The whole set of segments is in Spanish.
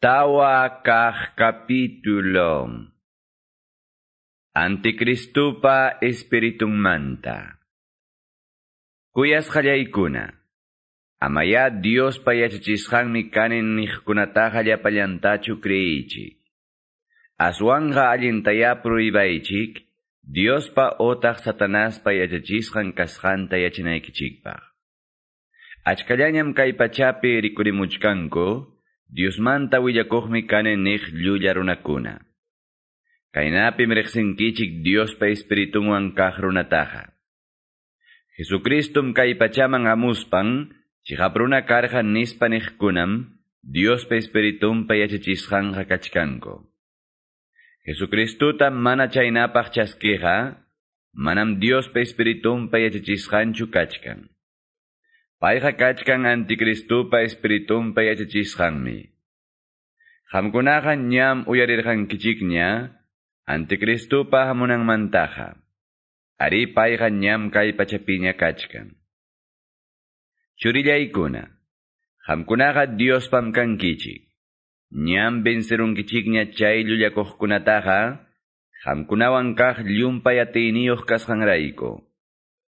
tawa kah Antikristo pa espiritum manta. Kuyas ikuna, Amaya Dios payachichishanmi kanin nihkunataha llapayantachu kreichi. Aswanga allintayapru ibaichik, Diospa otaq satanaspa yachachisqan kasqanta yachinaykichikpaq. Achkallañam kay pachapi rikurimuchkanko, Diosmanta willakuqmi kanen niq llulla runakuna. Kaynapim riqsinkichik Diospa espiritunwan kaq runataqa. Jesucristum kay pachaman amuspan, chiqapruna karqa nispa niqkunam, Diospa espiritunpa yachachisqanqa kachkanku. Jesucristuta mana chaynapaq chaskiqa, manam Diospa espiritunpa yachachisqanchu kachkan. Payqa kachkan anticristupa espiritunpa yachachisqanmi. Qamkunaqa ñam uyarirqankichikña, anticristupa hamunanmantaqa. Ari payqa ñam kay pachapiña kachkan. Churillaykuna, qamkunaqa Diospam kankichik. Ñam vencerunkichikña chay llullakuqkunataqa, qamkunawan kaq llumpay atiyniyuq kasqanrayku.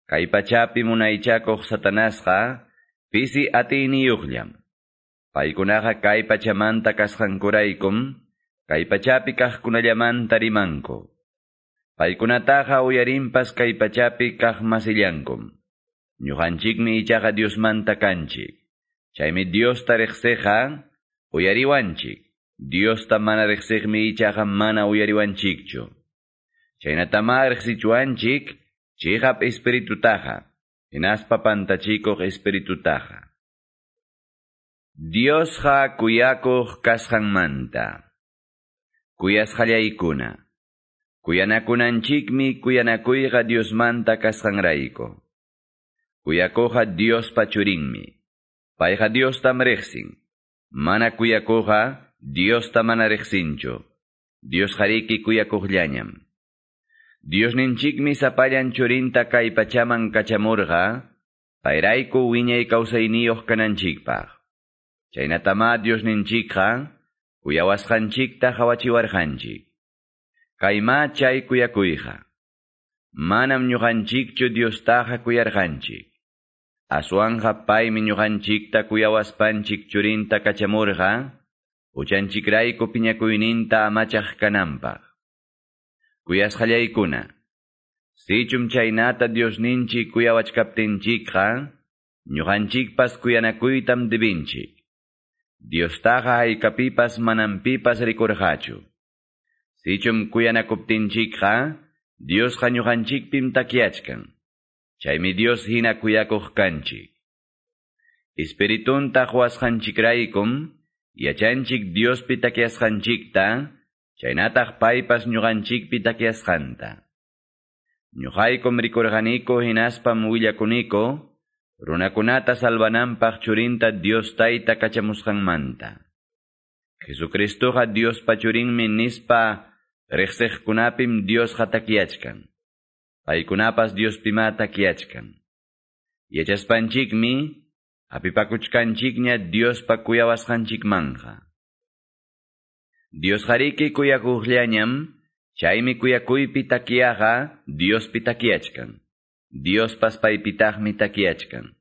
Kay pachapi munaychakuq Satanasqa, pisi atiyniyuqllam. Paykunaqa kay pachamanta kasqankuraykum, kay pachapi kaqkunallamanta rimanku. Paykunataqa uyarimpas kay pachapi kaq masillankum. Ñuqanchikmi ichaqa Diosmanta kanchik. Chaymi Diosta riqsiqa, uyariwanchik. Diosta mana riqsiqmi ichaqa mana uyariwanchikchu. Chaynatama riqsichuanchik, Chihap espiritutaja, inaspa pantachikoq espiritutaja. Dios ha kuyakoq kasqanmanta. Kuyasqallaykuna. Kuyanakunanchikmi kuyanakuyqa Diosmanta kasqanrayku. Kuyakoqa Dios pachurinmi. Payqa Diostam riqsin. Mana kuyakoqa Diosta mana riqsinchu. Dios hariki kuyakuqllañam. Dios ninchikmi sapallan churinta kay pachaman kachamurqa, payrayku wiñay kawsayniyuq kananchikpaq. Chaynatama Dios ninchikqa, kuyawasqanchikta hawachiwarqanchik. Kayma chay kuyakuyqa. Manam ñuqanchikchu Diostaqa kuyarqanchik. Aswanqa paymi ñuqanchikta kuyawaspanchik churinta kachamurqa, uchanchikrayku piñakuyninta amachaq kananpaq. Kuyasqallaykuna. Sichum chaynata Dios ninchi kuyawachkaptinchikqa, ñuqanchikpas kuyanakuytam dibinchik. Diostaqa haykapipas manampipas rikurqachu. Sichum kuyanakuptinchikqa, Diosqa ñuqanchikpim takiachkan. Chaymi Dios hina kuyakuq kanchik. Espiritunta huasqanchikraykum, yachanchik Diospi takiasqanchikta, chaynataq paypas ñuqanchikpi takiasqanta. Ñuqaykum rikurqaniku hinaspam willakuniku, runakunata salvananpaq churinta Dios tayta kachamusqanmanta. Jesucristoqa Dios pachurinmi nispa riqsiqkunapim Diosqa takiachkan. Paykunapas Diospima takiachkan. Yachaspanchikmi, apipakuchkanchikña Diospa kuyawasqanchikmanja. Dios hariki kuyakuqllañam, chaymi kuyakuypi takiyaqa Diospi takiachkan. Dios paspaypitaqmi takiachkan.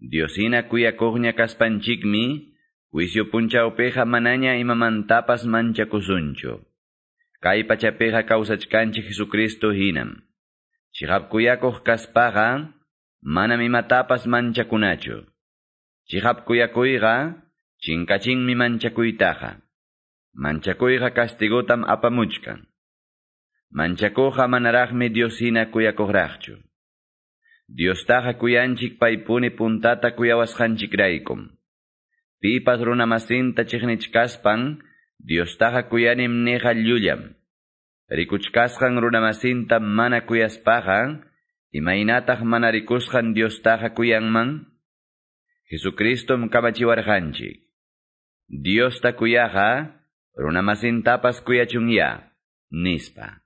Diosina kuyakuqña kaspanchikmi, juicio punchawpeqa manaña imamantapas manchakusunchu. Kay pachapeqa kawsachkanchik Jesucristo hinam. Chihap kuyakuq kaspaqa, manam imatapas manchakunachu. Chihap kuyakuyqa, chinkachinmi manchakuytaqa. Manchakuyqa castigotam apamuchkan. Manchakuqa manaraqmi Diosina kuyakuqraqchu. Diostaqa kuyanchik paypuni puntata kuyawasqanchikraykum. Pipas runamasinta chiqnichkaspan, Diostaqa kuyanim neqa llullam. Rikuchkasqan runamasinta mana kuyaspaqa, imaynataq mana rikusqan Diostaqa kuyanman, Jesucristom kamachiwarqanchik. Diosta runamasintapas kuyachunya, nispa.